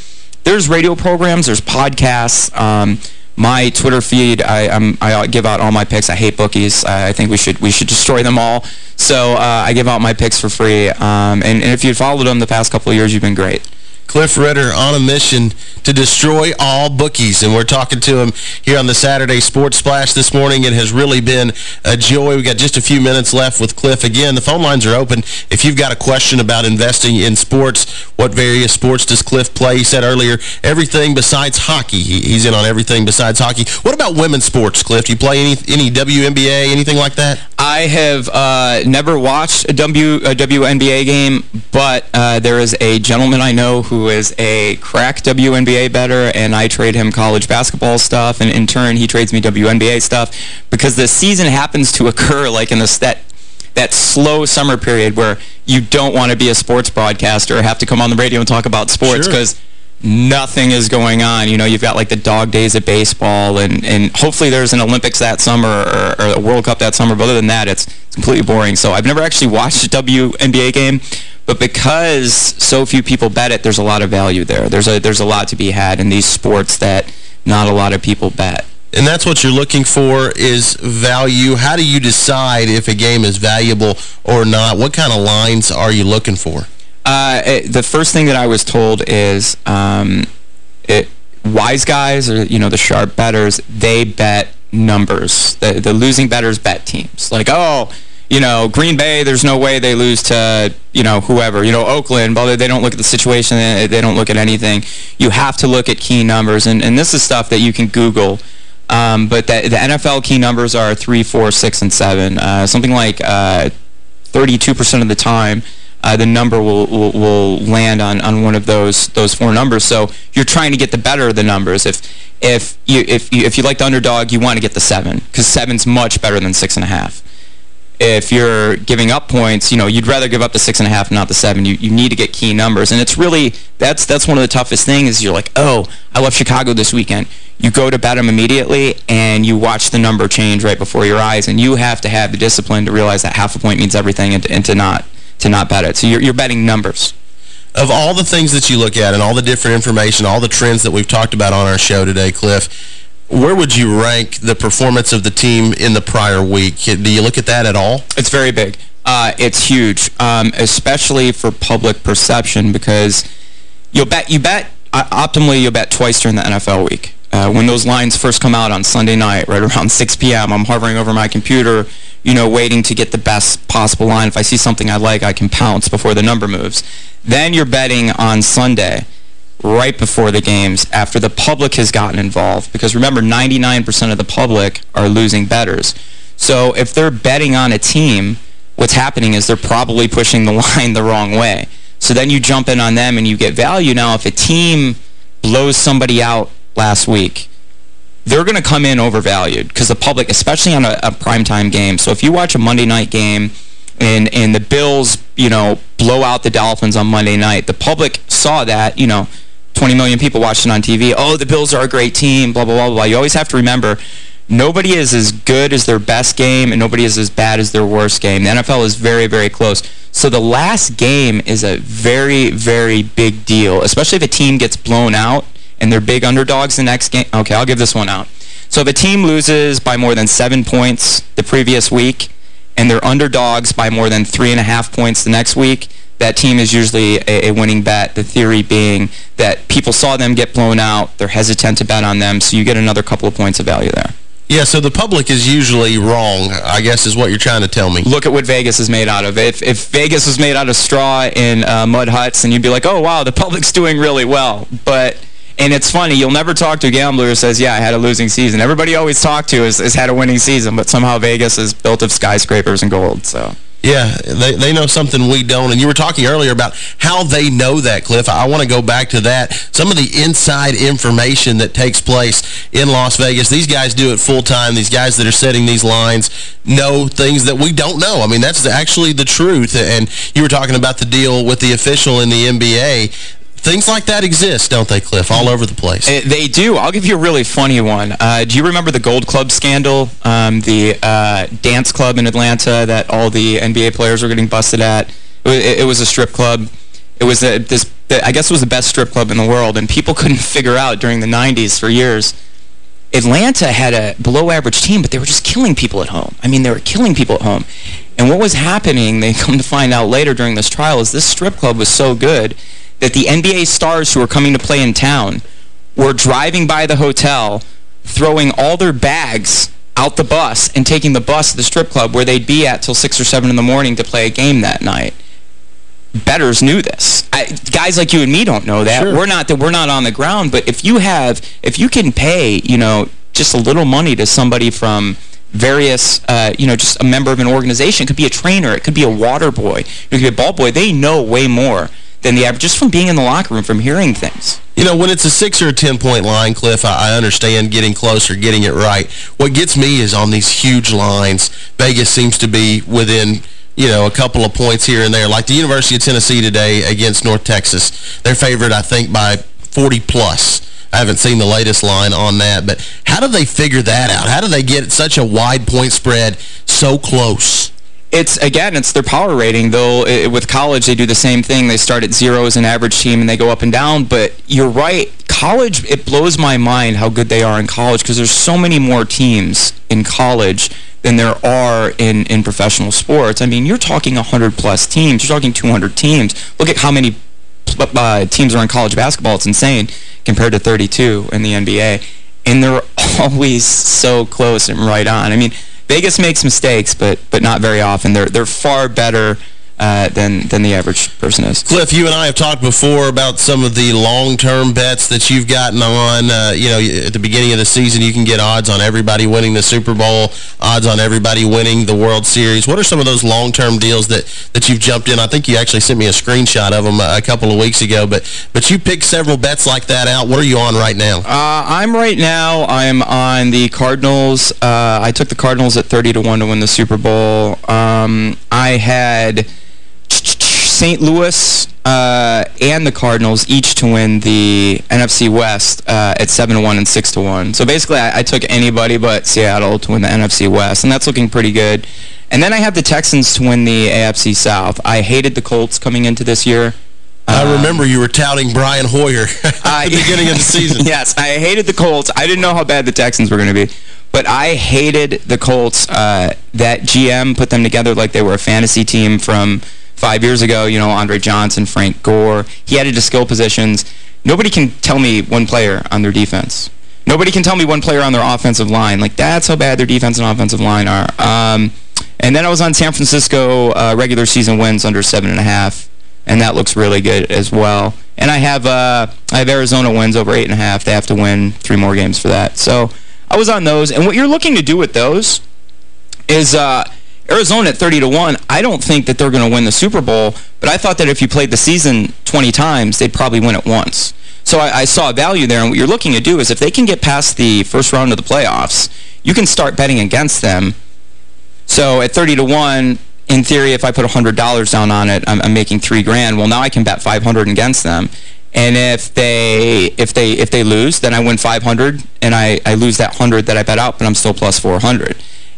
there's radio programs, there's podcasts. Um, my Twitter feed, I, I, give out all my picks. I hate bookies. I think we should we should destroy them all. So uh, I give out my picks for free. Um, and, and if you've followed them the past couple of years, you've been great. Cliff Ritter on a mission to destroy all bookies. And we're talking to him here on the Saturday Sports Splash this morning. It has really been a joy. We've got just a few minutes left with Cliff. Again, the phone lines are open. If you've got a question about investing in sports, what various sports does Cliff play? He said earlier, everything besides hockey. He's in on everything besides hockey. What about women's sports, Cliff? Do you play any, any WNBA, anything like that? I have uh, never watched a, w, a WNBA game, but uh, there is a gentleman I know who who is a crack WNBA better, and I trade him college basketball stuff, and in turn, he trades me WNBA stuff, because the season happens to occur like in this, that, that slow summer period where you don't want to be a sports broadcaster or have to come on the radio and talk about sports, because sure nothing is going on. You know, you've got like the dog days of baseball, and, and hopefully there's an Olympics that summer or, or, a World Cup that summer. But other than that, it's, it's completely boring. So I've never actually watched a WNBA game, but because so few people bet it, there's a lot of value there. There's a, there's a lot to be had in these sports that not a lot of people bet. And that's what you're looking for is value. How do you decide if a game is valuable or not? What kind of lines are you looking for? Uh, it, the first thing that I was told is um, it, wise guys, or you know, the sharp betters, they bet numbers. The, the losing betters bet teams. Like, oh, you know, Green Bay, there's no way they lose to, you know, whoever. You know, Oakland, but they don't look at the situation, they don't look at anything. You have to look at key numbers, and, and this is stuff that you can Google. Um, but the, the NFL key numbers are 3, 4, 6, and 7. Uh, something like 32% uh, of the time, uh, the number will, will, will land on on one of those those four numbers. So you're trying to get the better of the numbers. If if you if you if you like the underdog, you want to get the seven because seven's much better than six and a half. If you're giving up points, you know you'd rather give up the six and a half, not the seven. You you need to get key numbers, and it's really that's that's one of the toughest things. You're like, oh, I left Chicago this weekend. You go to bet them immediately, and you watch the number change right before your eyes, and you have to have the discipline to realize that half a point means everything, and to, and to not to not bet it. So you're, you're betting numbers. Of all the things that you look at and all the different information, all the trends that we've talked about on our show today, Cliff, where would you rank the performance of the team in the prior week? Do you look at that at all? It's very big. Uh, it's huge, um, especially for public perception because you'll bet, you bet, uh, optimally you'll bet twice during the NFL week. Uh, when those lines first come out on Sunday night, right around 6 p.m., I'm hovering over my computer, you know, waiting to get the best possible line. If I see something I like, I can pounce before the number moves. Then you're betting on Sunday, right before the games, after the public has gotten involved. Because remember, 99% of the public are losing betters. So if they're betting on a team, what's happening is they're probably pushing the line the wrong way. So then you jump in on them and you get value. Now, if a team blows somebody out last week, they're going to come in overvalued because the public, especially on a, a primetime game. So if you watch a Monday night game and, and the Bills, you know, blow out the Dolphins on Monday night, the public saw that, you know, 20 million people watching on TV. Oh, the Bills are a great team, blah, blah, blah, blah. You always have to remember Nobody is as good as their best game, and nobody is as bad as their worst game. The NFL is very, very close. So the last game is a very, very big deal, especially if a team gets blown out and they're big underdogs the next game. Okay, I'll give this one out. So if a team loses by more than seven points the previous week and they're underdogs by more than three and a half points the next week, that team is usually a, a, winning bet. The theory being that people saw them get blown out, they're hesitant to bet on them, so you get another couple of points of value there. Yeah, so the public is usually wrong, I guess is what you're trying to tell me. Look at what Vegas is made out of. If, if Vegas was made out of straw in uh, mud huts, and you'd be like, oh, wow, the public's doing really well. But and it's funny, you'll never talk to a gambler who says, yeah, I had a losing season. Everybody always talk to has, has had a winning season, but somehow Vegas is built of skyscrapers and gold. So. Yeah, they, they know something we don't. And you were talking earlier about how they know that, Cliff. I want to go back to that. Some of the inside information that takes place in Las Vegas. These guys do it full-time. These guys that are setting these lines know things that we don't know. I mean, that's actually the truth. And you were talking about the deal with the official in the NBA things like that exist, don't they, Cliff, all over the place? Uh, they do. I'll give you a really funny one. Uh, do you remember the Gold Club scandal, um, the uh, dance club in Atlanta that all the NBA players were getting busted at? It was, it was a strip club. It was a, this. I guess it was the best strip club in the world, and people couldn't figure out during the 90s for years. Atlanta had a below-average team, but they were just killing people at home. I mean, they were killing people at home. And what was happening, they come to find out later during this trial, is this strip club was so good that the NBA stars who were coming to play in town were driving by the hotel, throwing all their bags out the bus and taking the bus to the strip club where they'd be at till 6 or 7 in the morning to play a game that night. Bettors knew this. I, guys like you and me don't know that. Sure. We're not that we're not on the ground, but if you have if you can pay, you know, just a little money to somebody from various, uh, you know, just a member of an organization. It could be a trainer. It could be a water boy. It could be a ball boy. They know way more than the average, just from being in the locker room, from hearing things. You know, when it's a six or a 10-point line, Cliff, I, I understand getting closer, getting it right. What gets me is on these huge lines, Vegas seems to be within you know, a couple of points here and there. Like the University of Tennessee today against North Texas. They're favored, I think, by 40 plus. I haven't seen the latest line on that. But how do they figure that out? How do they get such a wide point spread so close? It's again, it's their power rating. Though it, with college, they do the same thing. They start at zero as an average team, and they go up and down. But you're right. College, it blows my mind how good they are in college because there's so many more teams in college than there are in, in professional sports. I mean, you're talking 100-plus teams. You're talking 200 teams. Look at how many uh, teams are in college basketball. It's insane compared to 32 in the NBA. And they're always so close and right on. I mean, Vegas makes mistakes, but but not very often. They're they're far better uh, than than the average person is. Cliff, you and I have talked before about some of the long-term bets that you've gotten on. Uh, you know, at the beginning of the season, you can get odds on everybody winning the Super Bowl, odds on everybody winning the World Series. What are some of those long-term deals that that you've jumped in? I think you actually sent me a screenshot of them a, a couple of weeks ago, but but you picked several bets like that out. What are you on right now? Uh, I'm right now. I'm on the Cardinals. Uh, I took the Cardinals at 30 to one to win the Super Bowl. Um, I had. St. Louis uh, and the Cardinals each to win the NFC West uh, at 7-1 and 6-1. So basically, I, I, took anybody but Seattle to win the NFC West, and that's looking pretty good. And then I have the Texans to win the AFC South. I hated the Colts coming into this year. I um, remember you were touting Brian Hoyer at the beginning of the season. yes, I hated the Colts. I didn't know how bad the Texans were going to be. But I hated the Colts. Uh, that GM put them together like they were a fantasy team from five years ago, you know, Andre Johnson, Frank Gore. He added to skill positions. Nobody can tell me one player on their defense. Nobody can tell me one player on their offensive line. Like, that's how bad their defense and offensive line are. Um, and then I was on San Francisco uh, regular season wins under 7.5, and that looks really good as well. And I have uh, I have Arizona wins over 8.5. They have to win three more games for that. So I was on those. And what you're looking to do with those is... Uh, Arizona at 30 to 1, I don't think that they're going to win the Super Bowl, but I thought that if you played the season 20 times, they'd probably win it once. So I, I saw a value there, and what you're looking to do is if they can get past the first round of the playoffs, you can start betting against them. So at 30 to 1, in theory, if I put $100 down on it, I'm, I'm making three grand. Well, now I can bet 500 against them. And if they if they if they lose, then I win 500 and I I lose that 100 that I bet out, but I'm still plus 400.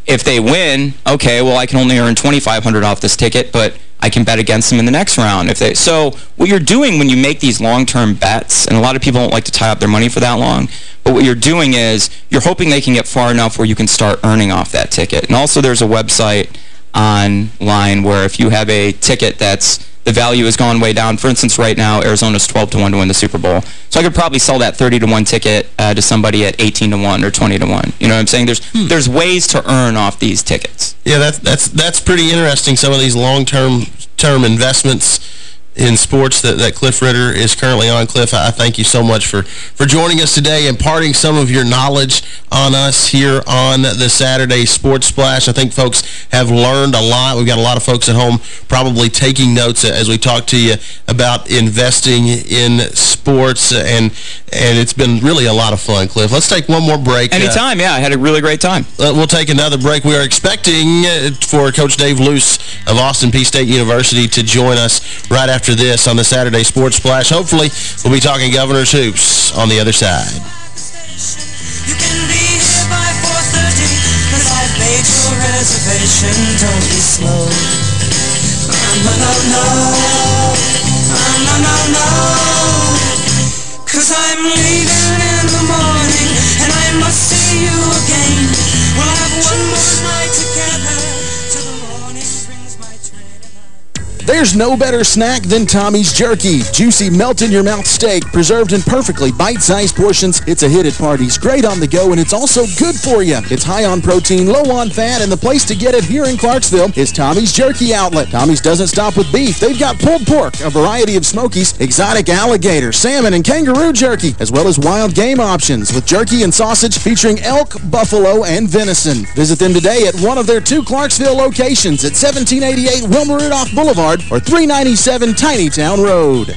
If they win, okay, well I can only earn 2500 off this ticket, but I can bet against them in the next round. If they So what you're doing when you make these long-term bets, and a lot of people don't like to tie up their money for that long, but what you're doing is you're hoping they can get far enough where you can start earning off that ticket. And also there's a website online where if you have a ticket that's the value has gone way down. For instance, right now, Arizona's 12 to 1 to win the Super Bowl. So I could probably sell that 30 to 1 ticket uh, to somebody at 18 to 1 or 20 to 1. You know what I'm saying? There's hmm. there's ways to earn off these tickets. Yeah, that's that's that's pretty interesting. Some of these long-term term investments in sports that, that Cliff Ritter is currently on. Cliff, I thank you so much for, for joining us today, and imparting some of your knowledge on us here on the Saturday Sports Splash. I think folks have learned a lot. We've got a lot of folks at home probably taking notes as we talk to you about investing in sports, and and it's been really a lot of fun, Cliff. Let's take one more break. Anytime, uh, yeah. I had a really great time. Uh, we'll take another break. We are expecting uh, for Coach Dave Loos of Austin Peay State University to join us right after after this on the Saturday Sports Splash. Hopefully, we'll be talking Governor's Hoops on the other side. You can be here by 4.30 Cause I've made your reservation. Don't be slow. No, no, no No, no, no. Cause I'm leaving in the morning And I must see you again. We'll have one more night together There's no better snack than Tommy's Jerky. Juicy, melt-in-your-mouth steak, preserved in perfectly bite-sized portions. It's a hit at parties, great on the go, and it's also good for you. It's high on protein, low on fat, and the place to get it here in Clarksville is Tommy's Jerky Outlet. Tommy's doesn't stop with beef. They've got pulled pork, a variety of smokies, exotic alligator, salmon, and kangaroo jerky, as well as wild game options with jerky and sausage featuring elk, buffalo, and venison. Visit them today at one of their two Clarksville locations at 1788 Wilma Rudolph Boulevard or 397 Tinytown Road.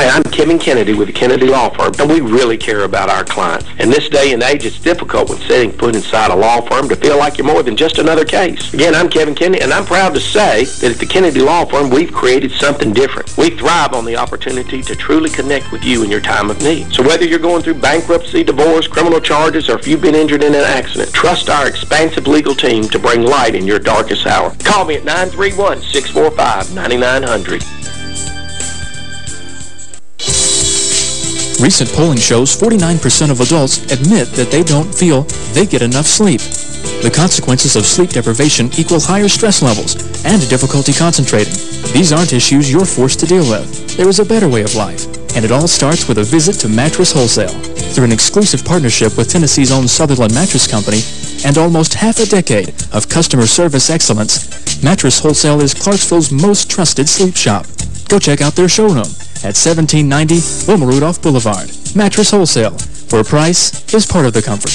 Hi, I'm Kevin Kennedy with the Kennedy Law Firm, and we really care about our clients. In this day and age, it's difficult when setting foot inside a law firm to feel like you're more than just another case. Again, I'm Kevin Kennedy, and I'm proud to say that at the Kennedy Law Firm, we've created something different. We thrive on the opportunity to truly connect with you in your time of need. So whether you're going through bankruptcy, divorce, criminal charges, or if you've been injured in an accident, trust our expansive legal team to bring light in your darkest hour. Call me at 931-645-9900. Recent polling shows 49% of adults admit that they don't feel they get enough sleep. The consequences of sleep deprivation equal higher stress levels and difficulty concentrating. These aren't issues you're forced to deal with. There is a better way of life, and it all starts with a visit to Mattress Wholesale. Through an exclusive partnership with Tennessee's own Southerland Mattress Company and almost half a decade of customer service excellence, Mattress Wholesale is Clarksville's most trusted sleep shop. Go check out their showroom at 1790 Wilma Rudolph Boulevard. Mattress Wholesale, where price is part of the comfort.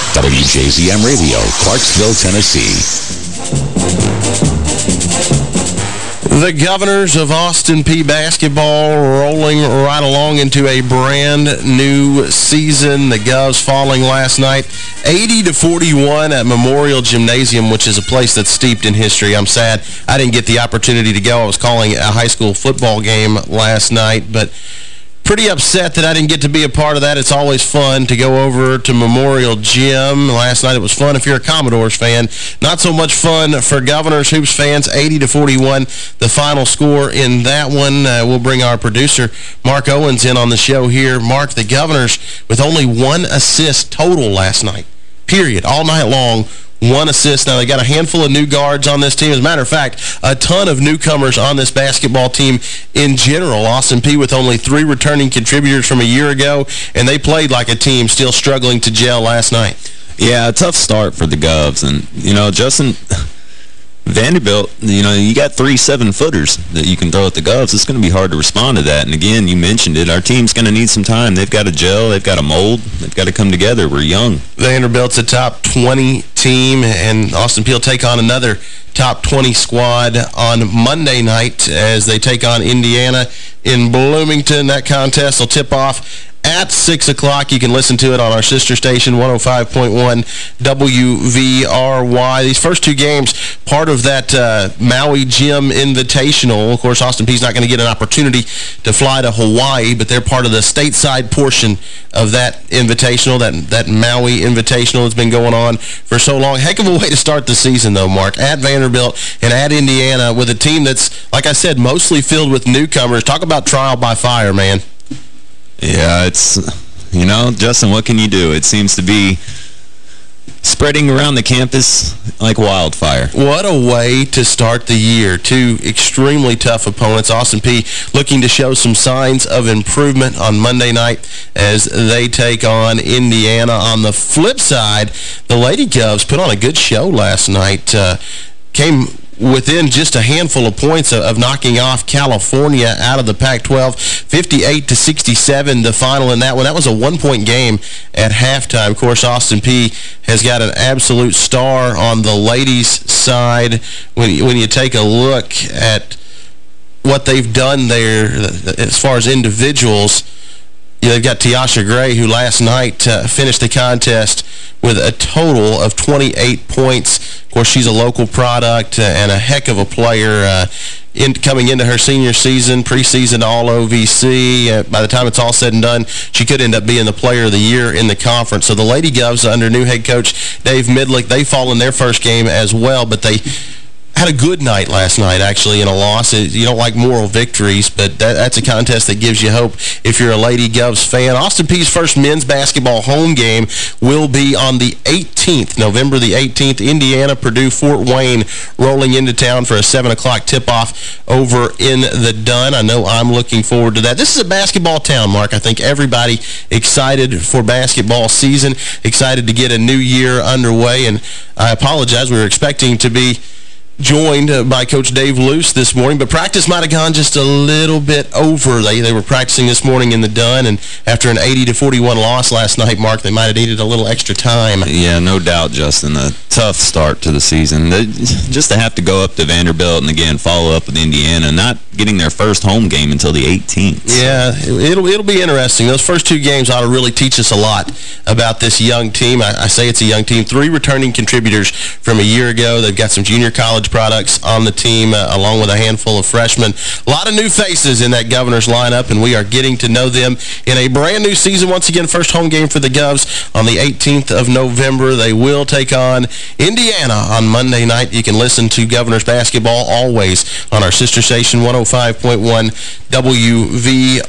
WJZM Radio, Clarksville, Tennessee. The Governors of Austin Peay basketball rolling right along into a brand new season. The Govs falling last night 80 to 41 at Memorial Gymnasium, which is a place that's steeped in history. I'm sad I didn't get the opportunity to go. I was calling a high school football game last night, but pretty upset that I didn't get to be a part of that. It's always fun to go over to Memorial Gym. Last night it was fun if you're a Commodores fan. Not so much fun for Governors Hoops fans. 80 to 41, the final score in that one. Uh, we'll bring our producer, Mark Owens, in on the show here. Mark, the Governors with only one assist total last night. Period. All night long, one assist. Now, they got a handful of new guards on this team. As a matter of fact, a ton of newcomers on this basketball team in general. Austin Peay with only three returning contributors from a year ago, and they played like a team still struggling to gel last night. Yeah, a tough start for the Govs. And, you know, Justin... Vanderbilt, you know, you got three seven-footers that you can throw at the Govs. It's going to be hard to respond to that. And again, you mentioned it. Our team's going to need some time. They've got to gel. They've got to mold. They've got to come together. We're young. Vanderbilt's a top 20 team, and Austin Peay take on another top 20 squad on Monday night as they take on Indiana in Bloomington. That contest will tip off at 6 o'clock. You can listen to it on our sister station, 105.1 WVRY. These first two games, part of that uh, Maui Jim Invitational. Of course, Austin Peay's not going to get an opportunity to fly to Hawaii, but they're part of the stateside portion of that invitational, that, that Maui Invitational that's been going on for so long. Heck of a way to start the season, though, Mark. At Vanderbilt and at Indiana with a team that's, like I said, mostly filled with newcomers. Talk about trial by fire, man. Yeah, it's, you know, Justin, what can you do? It seems to be spreading around the campus like wildfire. What a way to start the year. Two extremely tough opponents. Austin Peay looking to show some signs of improvement on Monday night as they take on Indiana. On the flip side, the Lady Govs put on a good show last night. Uh, came within just a handful of points of, of knocking off California out of the Pac-12, 58 to 67, the final in that one. That was a one-point game at halftime. Of course, Austin Peay has got an absolute star on the ladies' side. When you, when you take a look at what they've done there as far as individuals, you know, they've got Tiasha Gray, who last night uh, finished the contest with a total of 28 points. Of course, she's a local product uh, and a heck of a player. Uh, in, coming into her senior season, preseason All-OVC. Uh, by the time it's all said and done, she could end up being the player of the year in the conference. So the Lady Govs, under new head coach Dave Midlick, they fall in their first game as well, but they had a good night last night, actually, in a loss. You don't like moral victories, but that, that's a contest that gives you hope if you're a Lady Govs fan. Austin Peay's first men's basketball home game will be on the 18th, November the 18th. Indiana, Purdue, Fort Wayne rolling into town for a 7 o'clock tip-off over in the Dunn. I know I'm looking forward to that. This is a basketball town, Mark. I think everybody excited for basketball season, excited to get a new year underway, and I apologize. We were expecting to be joined by Coach Dave Loos this morning, but practice might have gone just a little bit over. They they were practicing this morning in the Dunn, and after an 80 to 41 loss last night, Mark, they might have needed a little extra time. Yeah, no doubt, Justin. A tough start to the season. Just to have to go up to Vanderbilt and again follow up with Indiana, not getting their first home game until the 18th. Yeah, it'll it'll be interesting. Those first two games ought to really teach us a lot about this young team. I, I say it's a young team. Three returning contributors from a year ago. They've got some junior college products on the team, uh, along with a handful of freshmen. A lot of new faces in that Governor's lineup, and we are getting to know them in a brand new season. Once again, first home game for the Govs on the 18th of November. They will take on Indiana on Monday night. You can listen to Governor's basketball always on our sister station, 105.1 WVRY.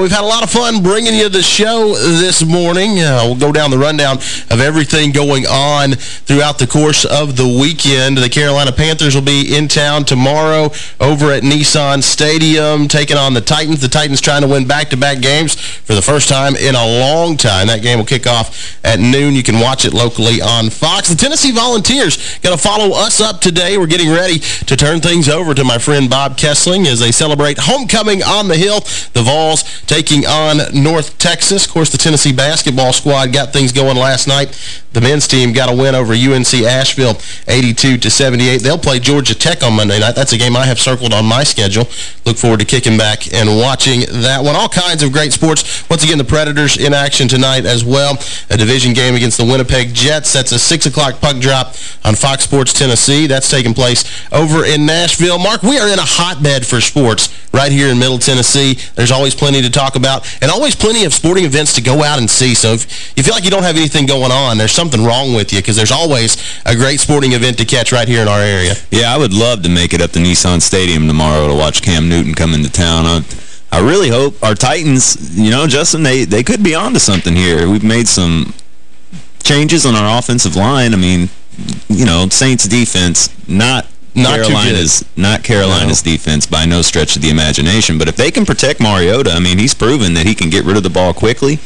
We've had a lot of fun bringing you the show this morning. Uh, we'll go down the rundown of everything going on throughout the course of the weekend. The Carolina Panthers will be in town tomorrow over at Nissan Stadium taking on the Titans. The Titans trying to win back-to-back -back games for the first time in a long time. That game will kick off at noon. You can watch it locally on Fox. The Tennessee Volunteers going to follow us up today. We're getting ready to turn things over to my friend Bob Kesling as they celebrate homecoming on the Hill. The Vols taking on North Texas. Of course, the Tennessee basketball squad got things going last night. The men's team got a win over UNC Asheville 82 to 78. They'll play Georgia Tech on Monday night. That's a game I have circled on my schedule. Look forward to kicking back and watching that one. All kinds of great sports. Once again, the Predators in action tonight as well. A division game against the Winnipeg Jets. That's a 6 o'clock puck drop on Fox Sports Tennessee. That's taking place over in Nashville. Mark, we are in a hotbed for sports right here in Middle Tennessee. There's always plenty to talk about and always plenty of sporting events to go out and see. So if you feel like you don't have anything going on, there's something wrong with you because there's always a great sporting event to catch right here in our area. Yeah, I would love to make it up to Nissan Stadium tomorrow to watch Cam Newton come into town. I, I really hope our Titans, you know, Justin, they, they could be on to something here. We've made some changes on our offensive line. I mean, you know, Saints defense, not not Carolina's not Carolina's no. defense by no stretch of the imagination. But if they can protect Mariota, I mean, he's proven that he can get rid of the ball quickly.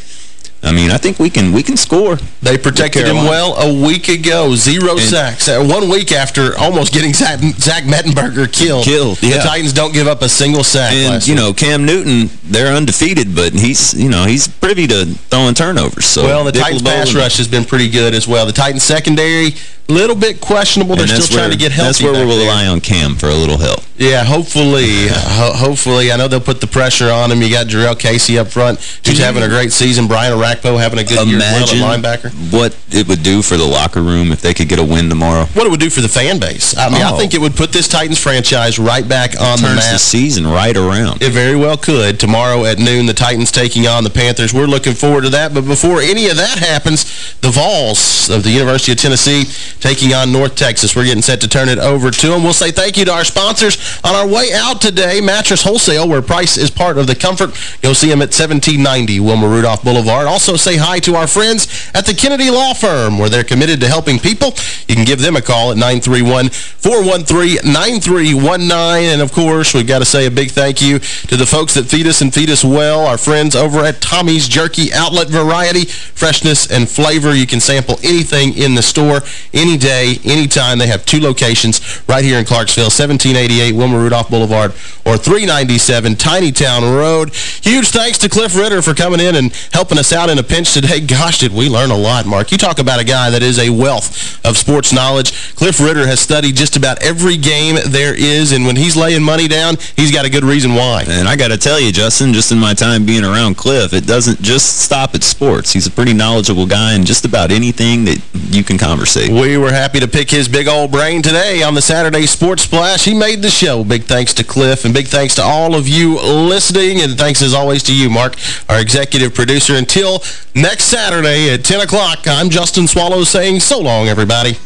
I mean, I think we can we can score. They protected him well a week ago. Zero and sacks. Uh, one week after almost getting Zach, Zach Mettenberger killed. Killed, yeah. The Titans don't give up a single sack And, you know, Cam Newton, they're undefeated, but he's, you know, he's privy to throwing turnovers. So Well, the Dick Titans pass rush has been pretty good as well. The Titans secondary, little bit questionable. They're still that's trying to get healthy That's where we'll there. rely on Cam for a little help. Yeah, hopefully. ho hopefully. I know they'll put the pressure on him. You got Jurrell Casey up front, who's having a great season. Brian Orakpo having a good year Imagine well linebacker. what it would do for the locker room if they could get a win tomorrow. What it would do for the fan base. I mean, I Oh. think it would put this Titans franchise right back on the Turns map. the season right around. It very well could. Tomorrow at noon, the Titans taking on the Panthers. We're looking forward to that. But before any of that happens, the Vols of the University of Tennessee taking on North Texas. We're getting set to turn it over to them. We'll say thank you to our sponsors on our way out today. Mattress Wholesale, where price is part of the comfort. Go see them at 1790 Wilma Rudolph Boulevard. Also say hi to our friends at the Kennedy Law Firm, where they're committed to helping people. You can give them a call at 931-413-9319. And, of course, we've got to say a big thank you to the folks that feed us and feed us well, our friends over at Tommy's Jerky Outlet Variety, freshness and flavor. You can sample anything in the store any day, anytime. They have two locations right here in Clarksville, 1788 Wilma Rudolph Boulevard or 397 Tiny Town Road. Huge thanks to Cliff Ritter for coming in and helping us out in a pinch today. Gosh, did we learn a lot, Mark. You talk about a guy that is a wealth of sports knowledge. Cliff Ritter has studied just about every game there is, and when he's laying money down, he's got a good reason why. And I got to tell you, Justin, just in my time being around Cliff, it doesn't just stop at sports. He's a pretty knowledgeable guy in just about anything that you can conversate. We were happy to pick his big old brain today on the Saturday Sports Splash. He made the show. Big thanks to Cliff, and big thanks to all of you listening, and thanks as always to you, Mark, our executive producer. Until next Saturday at 10 o'clock, I'm Justin Swallow saying so long, everybody.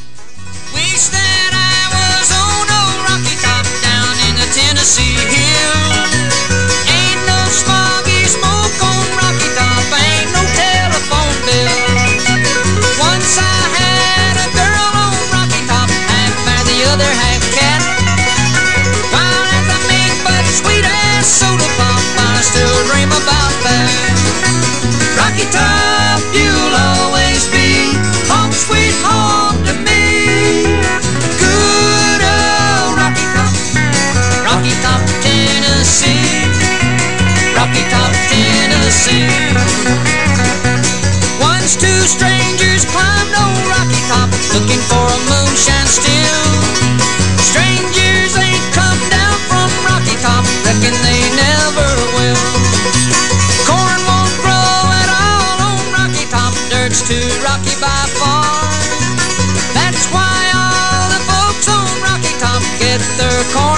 Folks